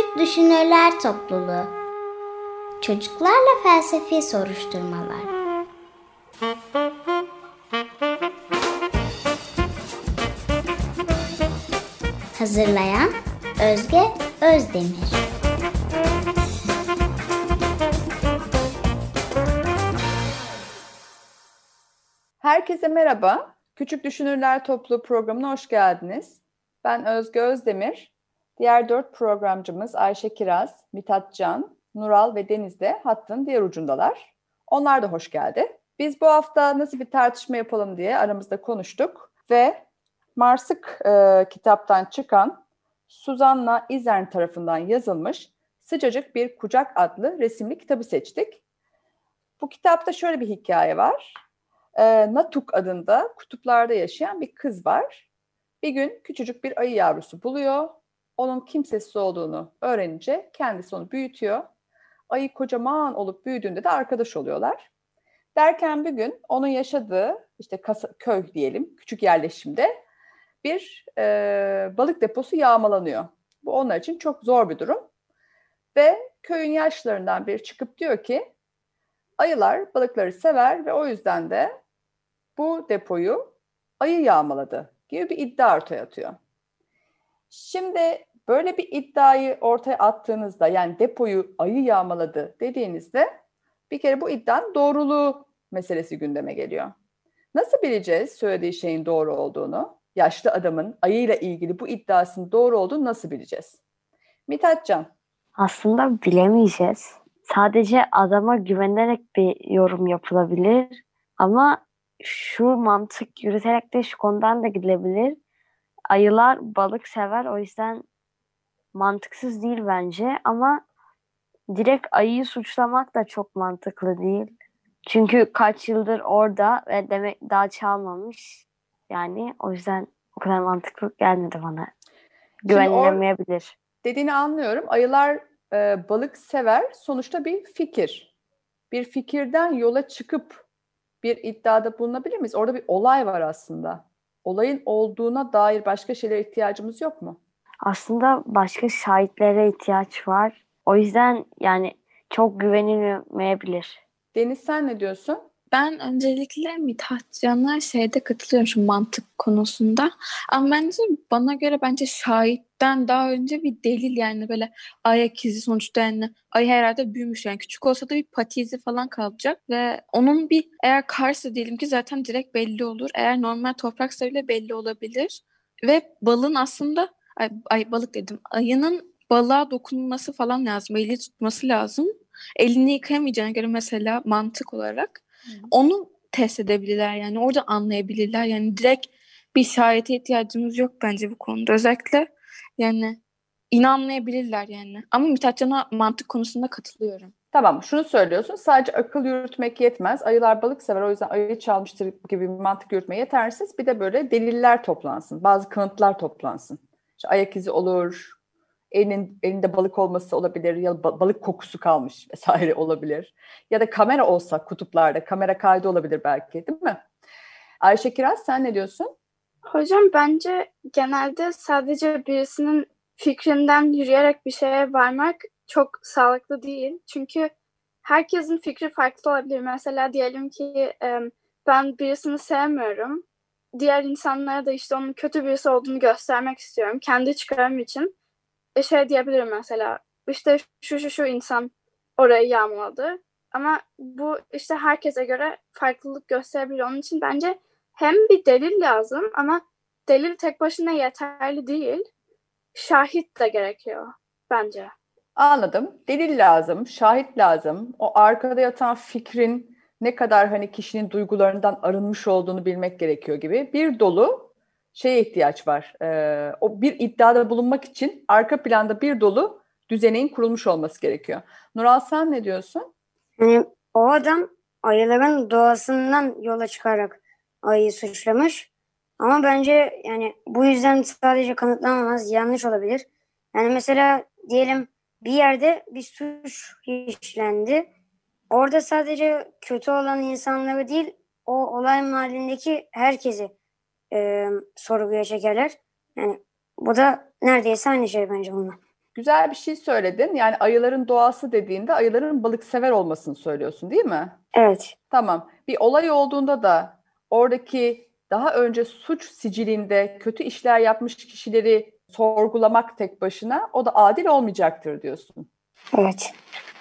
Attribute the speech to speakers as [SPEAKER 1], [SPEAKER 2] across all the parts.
[SPEAKER 1] Küçük Düşünürler Topluluğu Çocuklarla Felsefi Soruşturmalar Hazırlayan Özge Özdemir
[SPEAKER 2] Herkese merhaba. Küçük Düşünürler Topluluğu programına hoş geldiniz. Ben Özge Özdemir. Diğer dört programcımız Ayşe Kiraz, Mithat Can, Nural ve Deniz de hattın diğer ucundalar. Onlar da hoş geldi. Biz bu hafta nasıl bir tartışma yapalım diye aramızda konuştuk ve Marsık e, kitaptan çıkan Suzanna Izern tarafından yazılmış Sıcacık Bir Kucak adlı resimli kitabı seçtik. Bu kitapta şöyle bir hikaye var. E, Natuk adında kutuplarda yaşayan bir kız var. Bir gün küçücük bir ayı yavrusu buluyor. Onun kimsesiz olduğunu öğrenince kendisi onu büyütüyor. Ayı kocaman olup büyüdüğünde de arkadaş oluyorlar. Derken bir gün onun yaşadığı işte kasa, köy diyelim küçük yerleşimde bir e, balık deposu yağmalanıyor. Bu onlar için çok zor bir durum. Ve köyün yaşlarından biri çıkıp diyor ki ayılar balıkları sever ve o yüzden de bu depoyu ayı yağmaladı gibi bir iddia ortaya atıyor. Şimdi böyle bir iddiayı ortaya attığınızda yani depoyu ayı yağmaladı dediğinizde bir kere bu iddianın doğruluğu meselesi gündeme geliyor. Nasıl bileceğiz söylediği şeyin doğru olduğunu? Yaşlı adamın ayıyla ilgili bu iddiasının doğru olduğunu nasıl bileceğiz? Mithatcan.
[SPEAKER 3] Aslında bilemeyeceğiz. Sadece adama güvenerek bir yorum yapılabilir. Ama şu mantık yürüterek de şu konudan da gidilebilir. Ayılar balık sever o yüzden mantıksız değil bence ama direkt ayıyı suçlamak da çok mantıklı değil. Çünkü kaç yıldır orada ve demek daha çalmamış. Yani o yüzden o kadar mantıklı gelmedi bana. Güvenilemeyebilir.
[SPEAKER 2] Dediğini anlıyorum. Ayılar e, balık sever. Sonuçta bir fikir. Bir fikirden yola çıkıp bir iddiada bulunabilir miyiz? Orada bir olay var aslında. Olayın olduğuna dair başka şeylere ihtiyacımız yok mu?
[SPEAKER 3] Aslında başka şahitlere ihtiyaç var. O yüzden yani çok güvenilmeyebilir.
[SPEAKER 2] Deniz sen ne diyorsun?
[SPEAKER 4] Ben öncelikle Mithatcan'a şeyde katılıyorum şu mantık konusunda. Ama bence bana göre bence şahitten daha önce bir delil yani böyle ayak izi sonuçta yani ay herhalde büyümüş yani küçük olsa da bir pati izi falan kalacak ve onun bir eğer karsa diyelim ki zaten direkt belli olur. Eğer normal topraksa bile belli olabilir. Ve balın aslında ay, ay balık dedim ayının balığa dokunması falan lazım. Eli tutması lazım. Elini yıkayamayacağına göre mesela mantık olarak onu test edebilirler yani orada anlayabilirler yani direkt bir şahite ihtiyacımız yok bence bu konuda özellikle yani inanmayabilirler yani ama Mithatcan'a mantık konusunda katılıyorum.
[SPEAKER 2] Tamam şunu söylüyorsun sadece akıl yürütmek yetmez ayılar balık sever o yüzden ayı çalmıştır gibi bir mantık yürütme yetersiz bir de böyle deliller toplansın bazı kanıtlar toplansın. İşte ayak izi olur, elinin elinde balık olması olabilir ya balık kokusu kalmış vesaire olabilir. Ya da kamera olsa kutuplarda kamera kaydı olabilir belki değil mi? Ayşe Kiraz sen ne diyorsun?
[SPEAKER 5] Hocam bence genelde sadece birisinin fikrinden yürüyerek bir şeye varmak çok sağlıklı değil. Çünkü herkesin fikri farklı olabilir. Mesela diyelim ki ben birisini sevmiyorum. Diğer insanlara da işte onun kötü birisi olduğunu göstermek istiyorum. Kendi çıkarım için e, şey diyebilirim mesela işte şu şu şu insan orayı yağmaladı ama bu işte herkese göre farklılık gösterebilir. Onun için bence hem bir delil lazım ama delil tek başına yeterli değil. Şahit de gerekiyor bence.
[SPEAKER 2] Anladım. Delil lazım, şahit lazım. O arkada yatan fikrin ne kadar hani kişinin duygularından arınmış olduğunu bilmek gerekiyor gibi. Bir dolu şeye ihtiyaç var. E, o bir iddiada bulunmak için arka planda bir dolu düzeneğin kurulmuş olması gerekiyor. Nural sen ne diyorsun?
[SPEAKER 6] Yani o adam ayıların doğasından yola çıkarak ayıyı suçlamış. Ama bence yani bu yüzden sadece kanıtlanamaz, yanlış olabilir. Yani mesela diyelim bir yerde bir suç işlendi. Orada sadece kötü olan insanları değil, o olay mahallindeki herkesi e, sorguya çekerler. Yani bu da neredeyse aynı şey bence bununla.
[SPEAKER 2] Güzel bir şey söyledin. Yani ayıların doğası dediğinde ayıların balık sever olmasını söylüyorsun değil mi?
[SPEAKER 6] Evet.
[SPEAKER 2] Tamam. Bir olay olduğunda da oradaki daha önce suç sicilinde kötü işler yapmış kişileri sorgulamak tek başına o da adil olmayacaktır diyorsun.
[SPEAKER 6] Evet.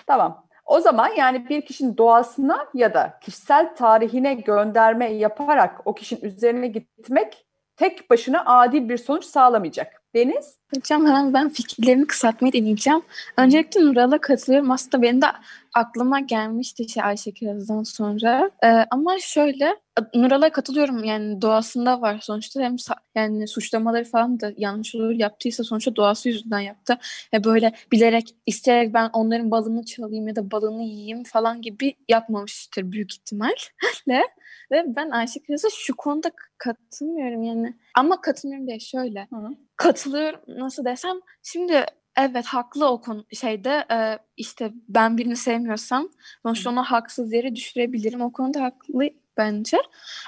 [SPEAKER 2] Tamam. O zaman yani bir kişinin doğasına ya da kişisel tarihine gönderme yaparak o kişinin üzerine gitmek tek başına adil bir sonuç sağlamayacak. Deniz?
[SPEAKER 4] Hocam hemen ben fikirlerimi kısaltmayı deneyeceğim. Öncelikle Nural'a katılıyorum. Aslında benim de aklıma gelmişti şey Ayşe Kiraz'dan sonra. Ee, ama şöyle Nural'a katılıyorum yani doğasında var sonuçta hem yani suçlamaları falan da yanlış olur yaptıysa sonuçta doğası yüzünden yaptı. Ve böyle bilerek isteyerek ben onların balını çalayım ya da balını yiyeyim falan gibi yapmamıştır büyük ihtimalle. Ve ben Ayşe Kiraz'a şu konuda katılmıyorum yani. Ama katılmıyorum diye şöyle. Hı. Katılıyorum nasıl desem. Şimdi evet haklı o konu şeyde e, işte ben birini sevmiyorsam sonuçta ona haksız yere düşürebilirim. O konuda haklı bence.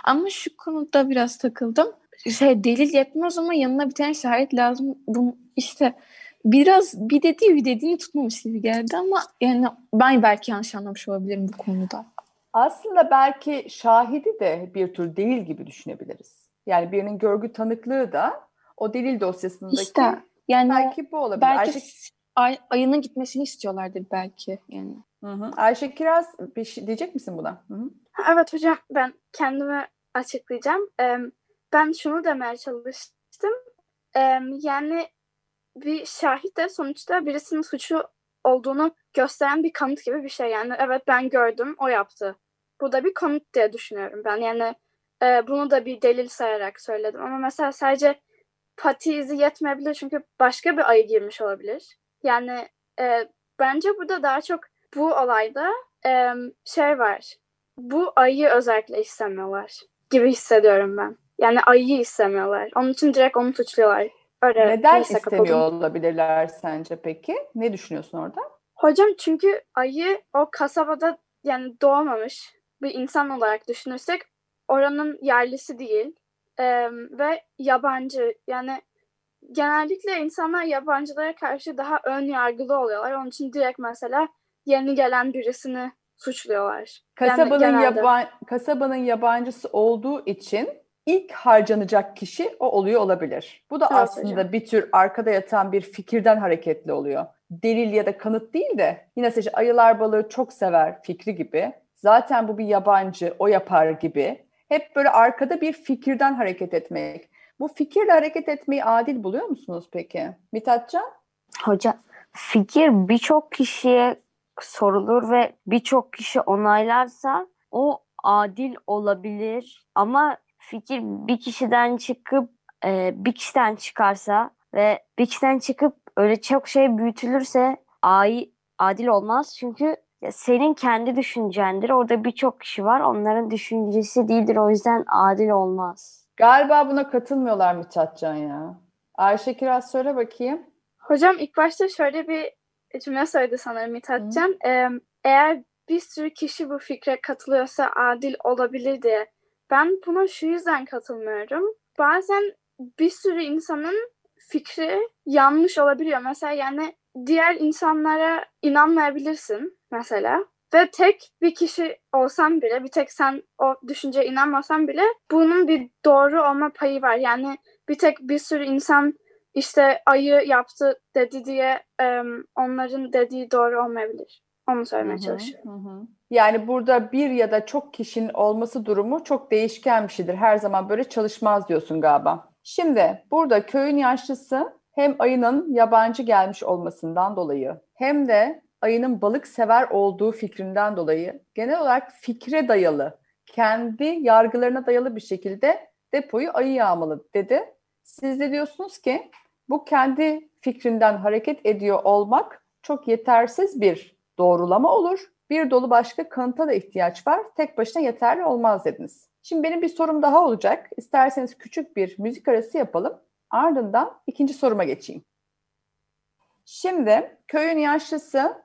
[SPEAKER 4] Ama şu konuda biraz takıldım. Şey delil yetmez ama yanına bir tane şahit lazım. Bunu işte biraz bir dediği bir dediğini tutmamış gibi geldi ama yani ben belki yanlış anlamış olabilirim bu konuda.
[SPEAKER 2] Aslında belki şahidi de bir tür delil gibi düşünebiliriz. Yani birinin görgü tanıklığı da o delil dosyasındaki işte, yani belki bu olabilir.
[SPEAKER 4] Belki Ayşe... ay, ayının gitmesini istiyorlardır belki yani.
[SPEAKER 2] Hı hı. Ayşe Kiraz bir şey diyecek misin buna? Hı hı.
[SPEAKER 5] Evet hocam ben kendimi açıklayacağım. Ee, ben şunu demeye çalıştım. Ee, yani bir şahit de sonuçta birisinin suçu olduğunu gösteren bir kanıt gibi bir şey. Yani evet ben gördüm, o yaptı. Bu da bir kanıt diye düşünüyorum ben. Yani e, bunu da bir delil sayarak söyledim. Ama mesela sadece pati izi yetmeyebilir çünkü başka bir ayı girmiş olabilir. Yani e, bence burada daha çok bu olayda e, şey var. Bu ayıyı özellikle istemiyorlar gibi hissediyorum ben. Yani ayıyı istemiyorlar. Onun için direkt onu suçluyorlar.
[SPEAKER 2] Öyle Neden istemiyor kapıldım. olabilirler sence peki? Ne düşünüyorsun orada?
[SPEAKER 5] Hocam çünkü ayı o kasabada yani doğmamış bir insan olarak düşünürsek oranın yerlisi değil ee, ve yabancı yani genellikle insanlar yabancılara karşı daha ön yargılı oluyorlar. Onun için direkt mesela yeni gelen birisini suçluyorlar.
[SPEAKER 2] Kasabanın, yani yaban, kasabanın yabancısı olduğu için ilk harcanacak kişi o oluyor olabilir. Bu da evet, aslında hocam. bir tür arkada yatan bir fikirden hareketli oluyor. Delil ya da kanıt değil de yine sadece ayılar balığı çok sever fikri gibi. Zaten bu bir yabancı, o yapar gibi. Hep böyle arkada bir fikirden hareket etmek. Bu fikirle hareket etmeyi adil buluyor musunuz peki? Mithatcan?
[SPEAKER 3] Hoca fikir birçok kişiye sorulur ve birçok kişi onaylarsa o adil olabilir. Ama fikir bir kişiden çıkıp e, bir kişiden çıkarsa ve bir kişiden çıkıp öyle çok şey büyütülürse ay, adil olmaz. Çünkü senin kendi düşüncendir. Orada birçok kişi var. Onların düşüncesi değildir. O yüzden adil olmaz.
[SPEAKER 2] Galiba buna katılmıyorlar Mithatcan ya. Ayşe Kiraz söyle bakayım.
[SPEAKER 5] Hocam ilk başta şöyle bir cümle söyledi sanırım Mithatcan. Ee, eğer bir sürü kişi bu fikre katılıyorsa adil olabilir diye. Ben buna şu yüzden katılmıyorum. Bazen bir sürü insanın fikri yanlış olabiliyor. Mesela yani diğer insanlara inanmayabilirsin mesela. Ve tek bir kişi olsan bile, bir tek sen o düşünceye inanmasan bile bunun bir doğru olma payı var. Yani bir tek bir sürü insan işte ayı yaptı dedi diye onların dediği doğru olmayabilir. Onu söylemeye hı hı, çalışıyorum. Hı.
[SPEAKER 2] Yani burada bir ya da çok kişinin olması durumu çok değişken bir şeydir. Her zaman böyle çalışmaz diyorsun galiba. Şimdi burada köyün yaşlısı hem ayının yabancı gelmiş olmasından dolayı hem de ayının balık sever olduğu fikrinden dolayı genel olarak fikre dayalı, kendi yargılarına dayalı bir şekilde depoyu ayı yağmalı dedi. Siz de diyorsunuz ki bu kendi fikrinden hareket ediyor olmak çok yetersiz bir doğrulama olur. Bir dolu başka kanıta da ihtiyaç var. Tek başına yeterli olmaz dediniz. Şimdi benim bir sorum daha olacak. İsterseniz küçük bir müzik arası yapalım. Ardından ikinci soruma geçeyim. Şimdi köyün yaşlısı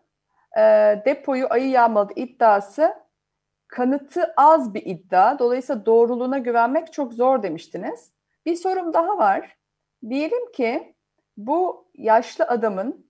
[SPEAKER 2] e, depoyu ayı yağmalı iddiası kanıtı az bir iddia. Dolayısıyla doğruluğuna güvenmek çok zor demiştiniz. Bir sorum daha var. Diyelim ki bu yaşlı adamın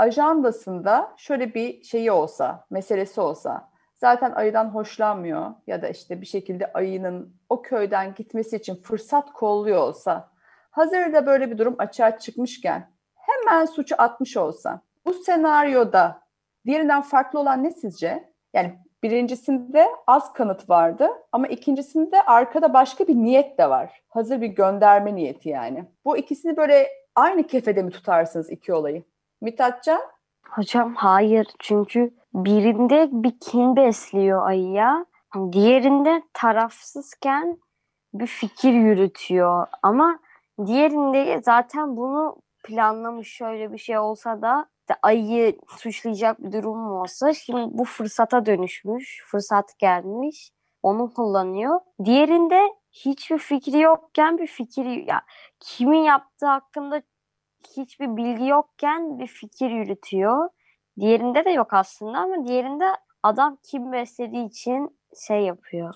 [SPEAKER 2] ajandasında şöyle bir şeyi olsa, meselesi olsa, zaten ayıdan hoşlanmıyor ya da işte bir şekilde ayının o köyden gitmesi için fırsat kolluyor olsa, hazırda böyle bir durum açığa çıkmışken hemen suçu atmış olsa, bu senaryoda diğerinden farklı olan ne sizce? Yani birincisinde az kanıt vardı ama ikincisinde arkada başka bir niyet de var. Hazır bir gönderme niyeti yani. Bu ikisini böyle aynı kefede mi tutarsınız iki olayı? Mithatcan?
[SPEAKER 3] Hocam hayır çünkü birinde bir kin besliyor ayıya. Diğerinde tarafsızken bir fikir yürütüyor ama diğerinde zaten bunu planlamış şöyle bir şey olsa da işte ayıyı suçlayacak bir durum mu olsa şimdi bu fırsata dönüşmüş, fırsat gelmiş, onu kullanıyor. Diğerinde hiçbir fikri yokken bir fikir ya kimin yaptığı hakkında hiçbir bilgi yokken bir fikir yürütüyor. Diğerinde de yok aslında ama diğerinde adam kim beslediği için şey yapıyor.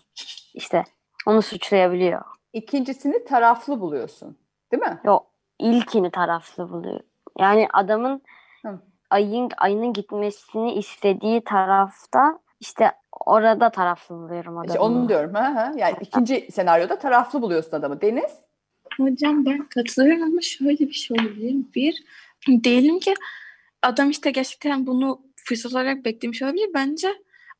[SPEAKER 3] İşte onu suçlayabiliyor.
[SPEAKER 2] İkincisini taraflı buluyorsun. Değil mi?
[SPEAKER 3] Yok ilkini taraflı buluyor. Yani adamın
[SPEAKER 2] Hı.
[SPEAKER 3] ayın ayının gitmesini istediği tarafta işte orada taraflı buluyorum adamı.
[SPEAKER 2] İşte onu diyorum. Ha, ha. Yani ikinci senaryoda taraflı buluyorsun adamı. Deniz?
[SPEAKER 4] Hocam ben katılıyorum ama şöyle bir şey olabilir. Bir, diyelim ki adam işte gerçekten bunu fırsat olarak beklemiş olabilir. Bence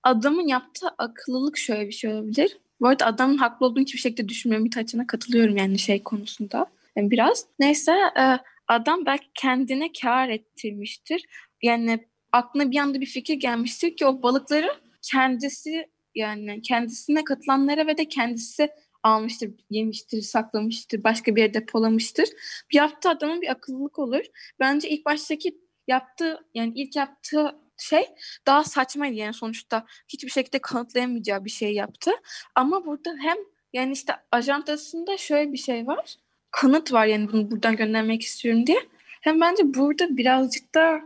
[SPEAKER 4] adamın yaptığı akıllılık şöyle bir şey olabilir. Bu arada adamın haklı olduğunu hiçbir şekilde düşünmüyorum. Mithatçı'na katılıyorum yani şey konusunda. Yani biraz. Neyse e, adam belki kendine kar ettirmiştir. Yani aklına bir anda bir fikir gelmiştir ki o balıkları kendisi yani kendisine katılanlara ve de kendisi almıştır, yemiştir, saklamıştır, başka bir yere depolamıştır. Yaptığı adamın bir akıllılık olur. Bence ilk baştaki yaptığı yani ilk yaptığı şey daha saçmaydı yani sonuçta hiçbir şekilde kanıtlayamayacağı bir şey yaptı. Ama burada hem yani işte ajantasında şöyle bir şey var. Kanıt var yani bunu buradan göndermek istiyorum diye. Hem bence burada birazcık da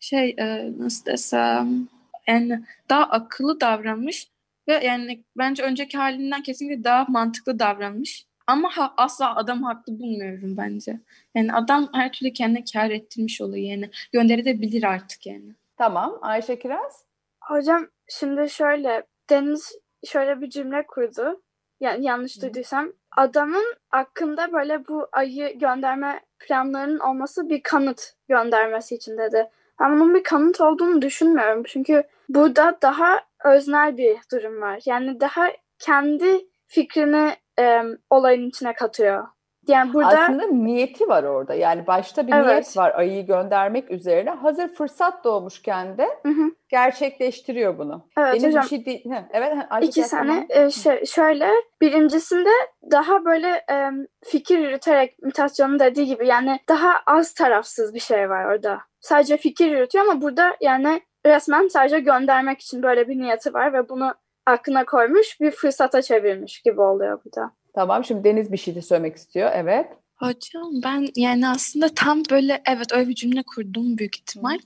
[SPEAKER 4] şey e, nasıl desem yani daha akıllı davranmış ve yani bence önceki halinden kesinlikle daha mantıklı davranmış. Ama ha, asla adam haklı bulmuyorum bence. Yani adam her türlü kendine kar ettirmiş oluyor yani. Gönderebilir artık yani.
[SPEAKER 2] Tamam. Ayşe Kiraz?
[SPEAKER 5] Hocam şimdi şöyle Deniz şöyle bir cümle kurdu. Yani yanlış duyduysam adamın hakkında böyle bu ayı gönderme planlarının olması bir kanıt göndermesi için dedi. Ben bunun bir kanıt olduğunu düşünmüyorum. Çünkü burada daha öznel bir durum var. Yani daha kendi fikrini e, olayın içine katıyor. Yani burada
[SPEAKER 2] Aslında niyeti var orada. Yani başta bir
[SPEAKER 5] Evet.
[SPEAKER 2] niyet var ayıyı göndermek üzerine. Hazır fırsat doğmuşken de
[SPEAKER 5] Hı hı.
[SPEAKER 2] gerçekleştiriyor bunu.
[SPEAKER 5] evet
[SPEAKER 2] Deniz
[SPEAKER 5] hocam
[SPEAKER 2] bir şey değil. Hı, evet.
[SPEAKER 5] İki
[SPEAKER 2] tamam.
[SPEAKER 5] e, şey, şöyle birincisinde daha böyle e, fikir yürüterek Can'ın dediği gibi yani daha az tarafsız bir şey var orada. Sadece fikir yürütüyor ama burada yani resmen sadece göndermek için böyle bir niyeti var ve bunu aklına koymuş bir fırsata çevirmiş gibi oluyor burada.
[SPEAKER 2] Tamam. Şimdi Deniz bir şey de söylemek istiyor. Evet.
[SPEAKER 4] Hocam ben yani aslında tam böyle evet öyle bir cümle kurdum büyük ihtimal.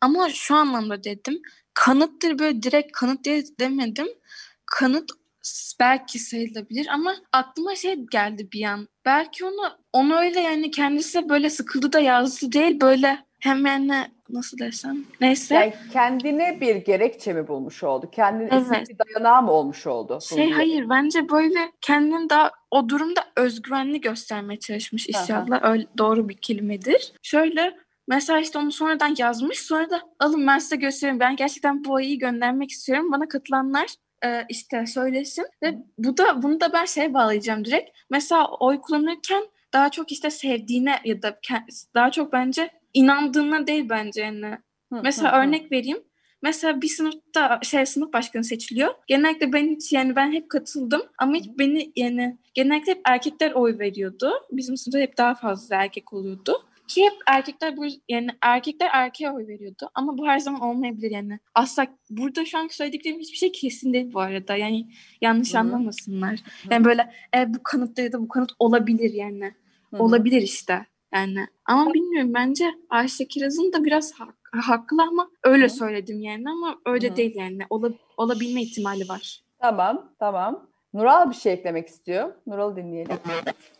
[SPEAKER 4] Ama şu anlamda dedim. Kanıttır böyle direkt kanıt diye demedim. Kanıt belki sayılabilir ama aklıma şey geldi bir an. Belki onu onu öyle yani kendisi böyle sıkıldı da yazdı değil böyle hemen nasıl desem neyse.
[SPEAKER 2] Yani kendine bir gerekçe mi bulmuş oldu? Kendine
[SPEAKER 4] Evet.
[SPEAKER 2] bir dayanağı mı olmuş oldu?
[SPEAKER 4] Şey
[SPEAKER 2] Bunu
[SPEAKER 4] hayır bence böyle kendini daha o durumda özgüvenli göstermeye çalışmış inşallah. Öyle doğru bir kelimedir. Şöyle mesela işte onu sonradan yazmış sonra da alın ben size göstereyim ben gerçekten bu ayıyı göndermek istiyorum. Bana katılanlar e, işte söylesin ve bu da bunu da ben şeye bağlayacağım direkt. Mesela oy kullanırken daha çok işte sevdiğine ya da daha çok bence inandığına değil bence yani.
[SPEAKER 2] Hı,
[SPEAKER 4] Mesela
[SPEAKER 2] hı, hı.
[SPEAKER 4] örnek vereyim. Mesela bir sınıfta şey sınıf başkanı seçiliyor. Genellikle ben hiç yani ben hep katıldım ama hiç beni yani genellikle hep erkekler oy veriyordu. Bizim sınıfta hep daha fazla erkek oluyordu. Ki hep erkekler bu yani erkekler erkeğe oy veriyordu ama bu her zaman olmayabilir yani. Asla burada şu anki söylediklerim hiçbir şey kesin değil bu arada. Yani yanlış
[SPEAKER 2] Hı hı.
[SPEAKER 4] anlamasınlar. Yani böyle e, bu kanıtta ya da bu kanıt olabilir yani.
[SPEAKER 2] Hı hı.
[SPEAKER 4] Olabilir işte. Yani ama bilmiyorum bence Ayşe Kiraz'ın da biraz hak- haklı ama öyle söyledim yani ama öyle
[SPEAKER 2] Hı.
[SPEAKER 4] değil yani. Ola, olabilme ihtimali var.
[SPEAKER 2] Tamam. Tamam. Nural bir şey eklemek istiyor. Nural dinleyelim.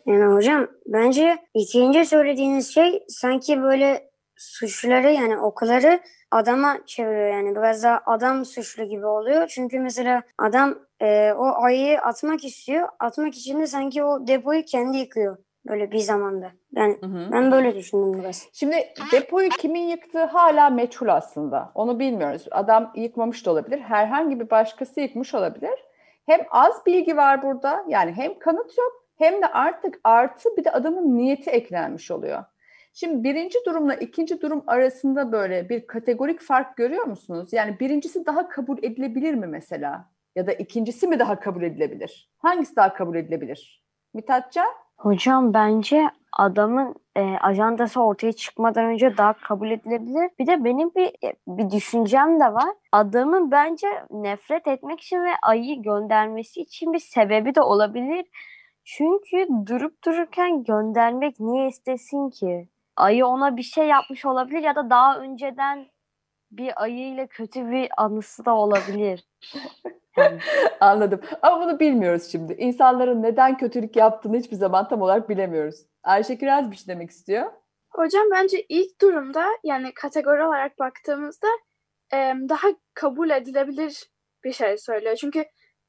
[SPEAKER 6] Yani hocam bence ikinci söylediğiniz şey sanki böyle suçları yani okuları adama çeviriyor yani biraz daha adam suçlu gibi oluyor. Çünkü mesela adam e, o ayıyı atmak istiyor. Atmak için de sanki o depoyu kendi yıkıyor böyle bir zamanda. Yani
[SPEAKER 2] Hı hı.
[SPEAKER 6] ben böyle düşündüm biraz.
[SPEAKER 2] Şimdi depoyu kimin yıktığı hala meçhul aslında. Onu bilmiyoruz. Adam yıkmamış da olabilir. Herhangi bir başkası yıkmış olabilir. Hem az bilgi var burada. Yani hem kanıt yok hem de artık artı bir de adamın niyeti eklenmiş oluyor. Şimdi birinci durumla ikinci durum arasında böyle bir kategorik fark görüyor musunuz? Yani birincisi daha kabul edilebilir mi mesela? Ya da ikincisi mi daha kabul edilebilir? Hangisi daha kabul edilebilir? Mithatcan?
[SPEAKER 3] Hocam bence adamın e, ajandası ortaya çıkmadan önce daha kabul edilebilir. Bir de benim bir bir düşüncem de var. Adamın bence nefret etmek için ve ayıyı göndermesi için bir sebebi de olabilir. Çünkü durup dururken göndermek niye istesin ki? Ayı ona bir şey yapmış olabilir ya da daha önceden bir ayıyla kötü bir anısı da olabilir. Yani
[SPEAKER 2] Anladım. Ama bunu bilmiyoruz şimdi. İnsanların neden kötülük yaptığını hiçbir zaman tam olarak bilemiyoruz. Ayşe Kiraz bir şey demek istiyor.
[SPEAKER 5] Hocam bence ilk durumda yani kategori olarak baktığımızda daha kabul edilebilir bir şey söylüyor. Çünkü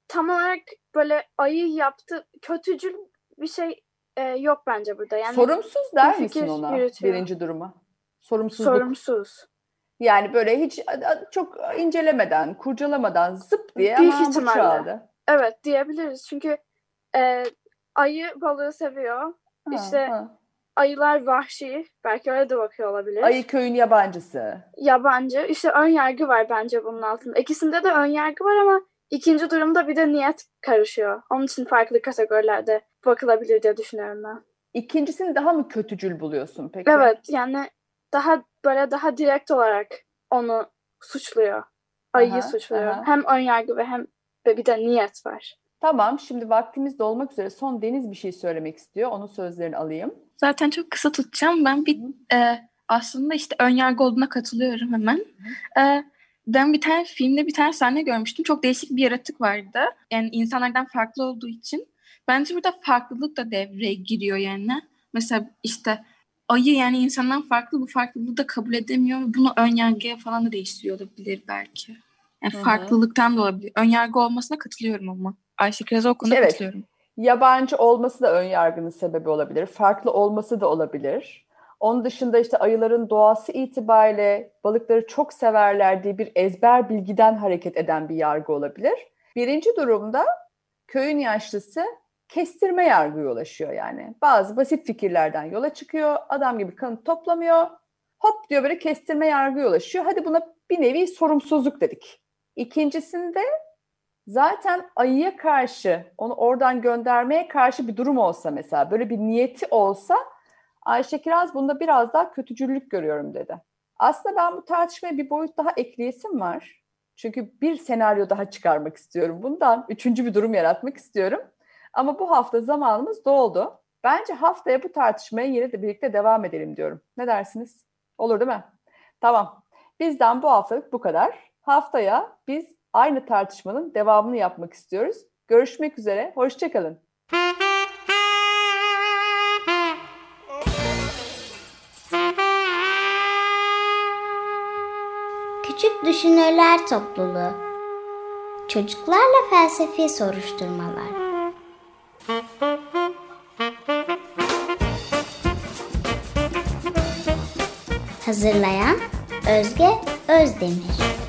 [SPEAKER 5] tam olarak böyle ayı yaptı kötücül bir şey e, yok bence burada. Yani
[SPEAKER 2] Sorumsuz der misin ona
[SPEAKER 5] yürütüyor.
[SPEAKER 2] birinci duruma? Sorumsuzluk.
[SPEAKER 5] sorumsuz.
[SPEAKER 2] Yani böyle hiç çok incelemeden, kurcalamadan zıp diye
[SPEAKER 5] Büyük
[SPEAKER 2] ama bu
[SPEAKER 5] ihtimalle.
[SPEAKER 2] çaldı.
[SPEAKER 5] Evet diyebiliriz. Çünkü e, ayı balığı seviyor.
[SPEAKER 2] Ha,
[SPEAKER 5] İşte
[SPEAKER 2] ha.
[SPEAKER 5] Ayılar vahşi. Belki öyle de bakıyor olabilir.
[SPEAKER 2] Ayı köyün yabancısı.
[SPEAKER 5] Yabancı. İşte ön yargı var bence bunun altında. İkisinde de ön yargı var ama ikinci durumda bir de niyet karışıyor. Onun için farklı kategorilerde bakılabilir diye düşünüyorum ben.
[SPEAKER 2] İkincisini daha mı kötücül buluyorsun peki?
[SPEAKER 5] Evet yani daha böyle daha direkt olarak onu suçluyor. Ayıyı
[SPEAKER 2] Aha,
[SPEAKER 5] suçluyor.
[SPEAKER 2] aha.
[SPEAKER 5] Hem ön yargı ve hem ve bir de niyet var.
[SPEAKER 2] Tamam şimdi vaktimiz dolmak üzere. Son Deniz bir şey söylemek istiyor. Onun sözlerini alayım.
[SPEAKER 4] Zaten çok kısa tutacağım. Ben bir e, aslında işte önyargı olduğuna katılıyorum hemen. E, ben bir tane filmde bir tane sahne görmüştüm. Çok değişik bir yaratık vardı. Yani insanlardan farklı olduğu için. Bence burada farklılık da devreye giriyor yani. Mesela işte ayı yani insandan farklı bu farklılığı da kabul edemiyor. ve Bunu önyargıya falan da değiştiriyor olabilir belki. Yani farklılıktan da olabilir. Önyargı olmasına katılıyorum ama. Ayşe Kiraz'a o konuda
[SPEAKER 2] Evet.
[SPEAKER 4] katılıyorum.
[SPEAKER 2] Yabancı olması da ön yargının sebebi olabilir. Farklı olması da olabilir. Onun dışında işte ayıların doğası itibariyle balıkları çok severler diye bir ezber bilgiden hareket eden bir yargı olabilir. Birinci durumda köyün yaşlısı kestirme yargıya ulaşıyor yani. Bazı basit fikirlerden yola çıkıyor. Adam gibi kanıt toplamıyor. Hop diyor böyle kestirme yargıya ulaşıyor. Hadi buna bir nevi sorumsuzluk dedik. İkincisinde zaten ayıya karşı, onu oradan göndermeye karşı bir durum olsa mesela, böyle bir niyeti olsa Ayşe Kiraz bunda biraz daha kötücüllük görüyorum dedi. Aslında ben bu tartışmaya bir boyut daha ekleyesim var. Çünkü bir senaryo daha çıkarmak istiyorum bundan. Üçüncü bir durum yaratmak istiyorum. Ama bu hafta zamanımız doldu. Bence haftaya bu tartışmaya yine de birlikte devam edelim diyorum. Ne dersiniz? Olur değil mi? Tamam. Bizden bu haftalık bu kadar. Haftaya biz aynı tartışmanın devamını yapmak istiyoruz. Görüşmek üzere. Hoşçakalın.
[SPEAKER 1] Küçük Düşünürler Topluluğu Çocuklarla Felsefi Soruşturmalar Hazırlayan Özge Özdemir